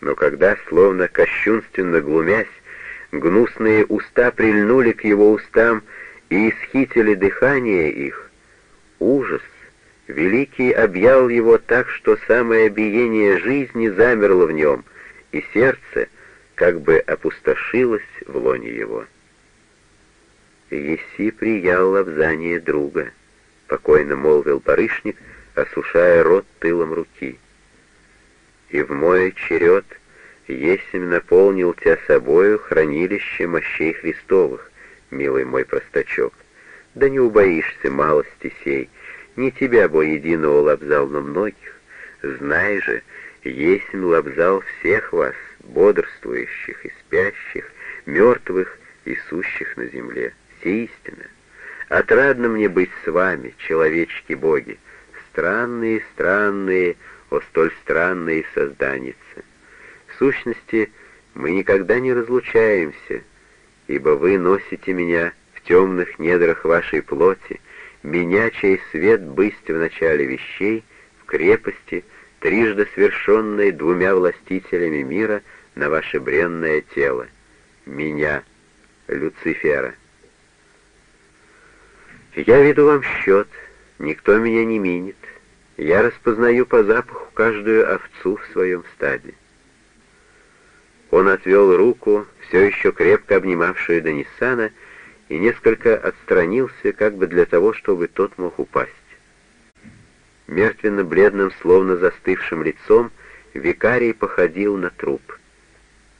Но когда, словно кощунственно глумясь, гнусные уста прильнули к его устам и исхитили дыхание их, ужас, великий объял его так, что самое биение жизни замерло в нем, и сердце как бы опустошилось в лоне его. «Еси приял лобзание друга», — покойно молвил барышник, осушая рот тылом руки. «И в мой черед есмь наполнил тебя собою хранилище мощей Христовых, милый мой простачок. Да не убоишься малости сей, не тебя, бо единого лобзал, но многих. Знай же, есмь лобзал всех вас, бодрствующих и спящих, мертвых и сущих на земле. Все истина. Отрадно мне быть с вами, человечки-боги, странные, странные, о столь странные созданицы. В сущности, мы никогда не разлучаемся, ибо вы носите меня в темных недрах вашей плоти, меня, чей свет бысть в начале вещей, в крепости, трижды свершенной двумя властителями мира на ваше бренное тело, меня, Люцифера. Я веду вам счет, никто меня не минит, я распознаю по запаху каждую овцу в своем стаде. Он отвел руку, все еще крепко обнимавшую Данисана, и несколько отстранился, как бы для того, чтобы тот мог упасть. Мертвенно-бледным, словно застывшим лицом, викарий походил на труп.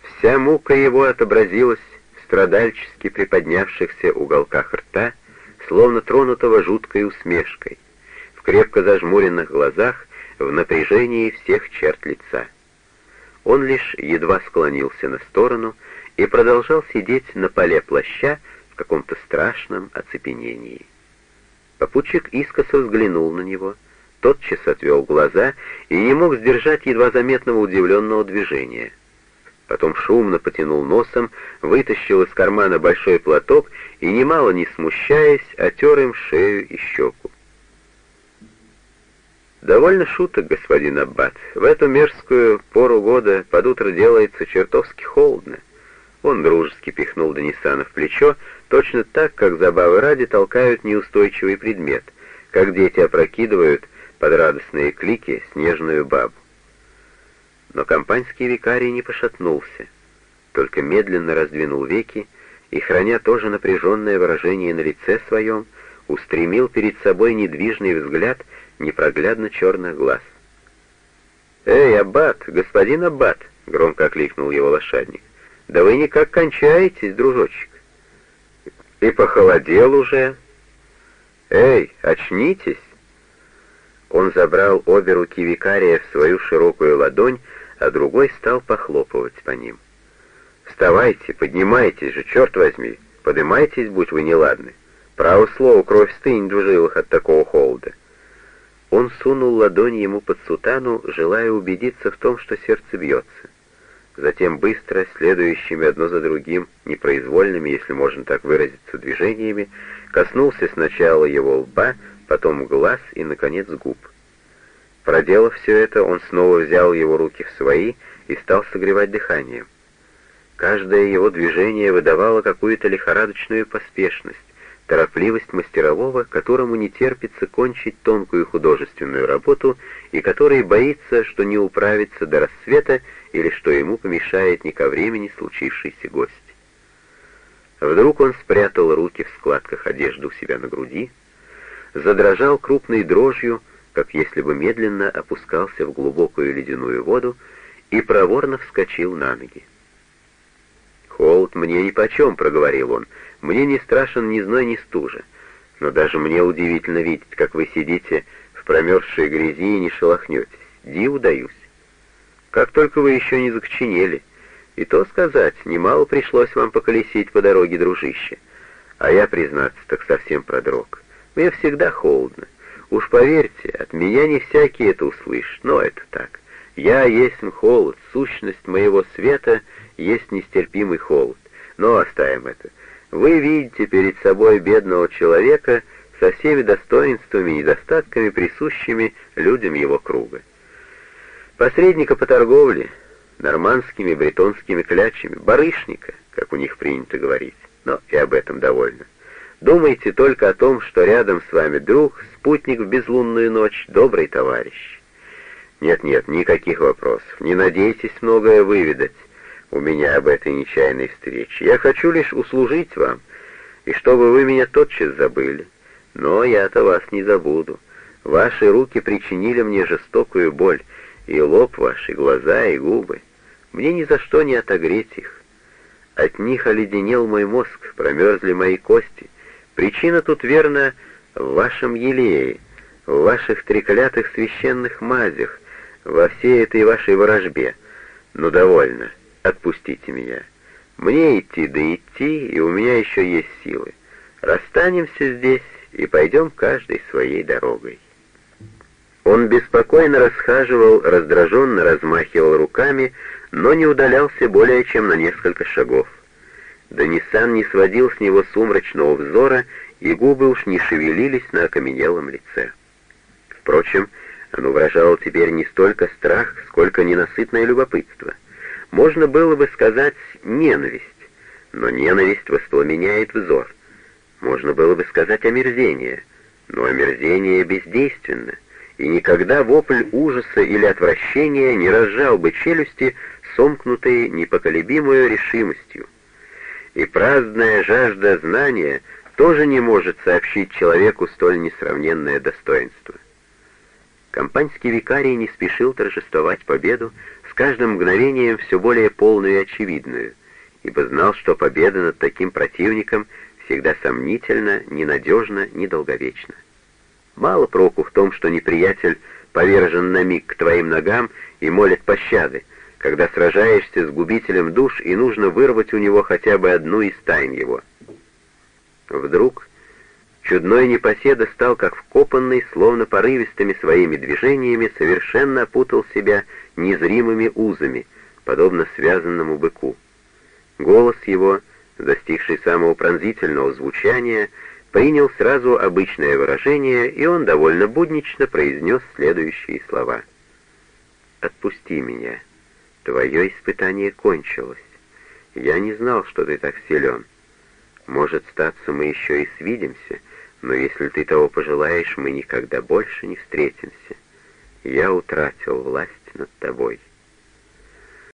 Вся мука его отобразилась в страдальчески приподнявшихся уголках рта, словно тронутого жуткой усмешкой, в крепко зажмуренных глазах, в напряжении всех черт лица. Он лишь едва склонился на сторону и продолжал сидеть на поле плаща, каком-то страшном оцепенении. Попутчик искоса взглянул на него, тотчас отвел глаза и не мог сдержать едва заметного удивленного движения. Потом шумно потянул носом, вытащил из кармана большой платок и, немало не смущаясь, отер им шею и щеку. «Довольно шуток, господин Аббат. В эту мерзкую пору года под утро делается чертовски холодно». Он дружески пихнул Денисана в плечо, точно так, как забавы ради толкают неустойчивый предмет, как дети опрокидывают под радостные клики снежную бабу. Но компанский викарий не пошатнулся, только медленно раздвинул веки и, храня тоже напряженное выражение на лице своем, устремил перед собой недвижный взгляд непроглядно черных глаз. «Эй, аббат, господин аббат!» — громко окликнул его лошадник. Да вы никак кончаетесь, дружочек. И похолодел уже. Эй, очнитесь. Он забрал обе руки викария в свою широкую ладонь, а другой стал похлопывать по ним. «Вставайте, поднимайтесь же, черт возьми! Поднимайтесь, будь вы неладны! Право слово, кровь стынет в жилах от такого холода!» Он сунул ладонь ему под сутану, желая убедиться в том, что сердце бьется затем быстро, следующими одно за другим, непроизвольными, если можно так выразиться, движениями, коснулся сначала его лба, потом глаз и, наконец, губ. Проделав все это, он снова взял его руки в свои и стал согревать дыханием. Каждое его движение выдавало какую-то лихорадочную поспешность, торопливость мастерового, которому не терпится кончить тонкую художественную работу и который боится, что не управится до рассвета или что ему помешает не ко времени случившийся гость. Вдруг он спрятал руки в складках одежды у себя на груди, задрожал крупной дрожью, как если бы медленно опускался в глубокую ледяную воду, и проворно вскочил на ноги. «Холод мне нипочем», — проговорил он, — мне не страшен ни зной, ни стужа, но даже мне удивительно видеть, как вы сидите в промерзшей грязи и не шелохнетесь. Диву даюсь. Как только вы еще не закоченели. И то сказать, немало пришлось вам поколесить по дороге, дружище. А я, признаться, так совсем продрог. Мне всегда холодно. Уж поверьте, от меня не всякий это услышит, но это так. Я есть холод, сущность моего света есть нестерпимый холод. Но оставим это. Вы видите перед собой бедного человека со всеми достоинствами и недостатками, присущими людям его круга. Посредника по торговле, нормандскими бретонскими клячами, барышника, как у них принято говорить. Но и об этом довольно. Думайте только о том, что рядом с вами друг, спутник в безлунную ночь, добрый товарищ. Нет-нет, никаких вопросов. Не надейтесь многое выведать у меня об этой нечаянной встрече. Я хочу лишь услужить вам, и чтобы вы меня тотчас забыли. Но я-то вас не забуду. Ваши руки причинили мне жестокую боль, и лоб ваш, и глаза, и губы. Мне ни за что не отогреть их. От них оледенел мой мозг, промерзли мои кости. Причина тут, верно, в вашем елее, в ваших треклятых священных мазях, во всей этой вашей ворожбе. Ну, довольно, отпустите меня. Мне идти да идти, и у меня еще есть силы. Расстанемся здесь и пойдем каждой своей дорогой. Он беспокойно расхаживал, раздраженно размахивал руками, но не удалялся более чем на несколько шагов. Данисан не сводил с него сумрачного взора, и губы уж не шевелились на окаменелом лице. Впрочем, оно выражало теперь не столько страх, сколько ненасытное любопытство. Можно было бы сказать ненависть, но ненависть воспламеняет взор. Можно было бы сказать омерзение, но омерзение бездейственно, и никогда вопль ужаса или отвращения не разжал бы челюсти, сомкнутые непоколебимой решимостью. И праздная жажда знания тоже не может сообщить человеку столь несравненное достоинство. Компаньский викарий не спешил торжествовать победу, каждым мгновением все более полную и очевидную, ибо знал, что победа над таким противником всегда сомнительна, ненадежна, недолговечна. Мало проку в том, что неприятель повержен на миг к твоим ногам и молит пощады, когда сражаешься с губителем душ и нужно вырвать у него хотя бы одну из тайн его. Вдруг Чудной непоседа стал как вкопанный, словно порывистыми своими движениями, совершенно опутал себя незримыми узами, подобно связанному быку. Голос его, достигший самого пронзительного звучания, принял сразу обычное выражение, и он довольно буднично произнес следующие слова. «Отпусти меня. Твое испытание кончилось. Я не знал, что ты так силен. Может, статься мы еще и свидимся, но если ты того пожелаешь, мы никогда больше не встретимся. Я утратил власть над тобой».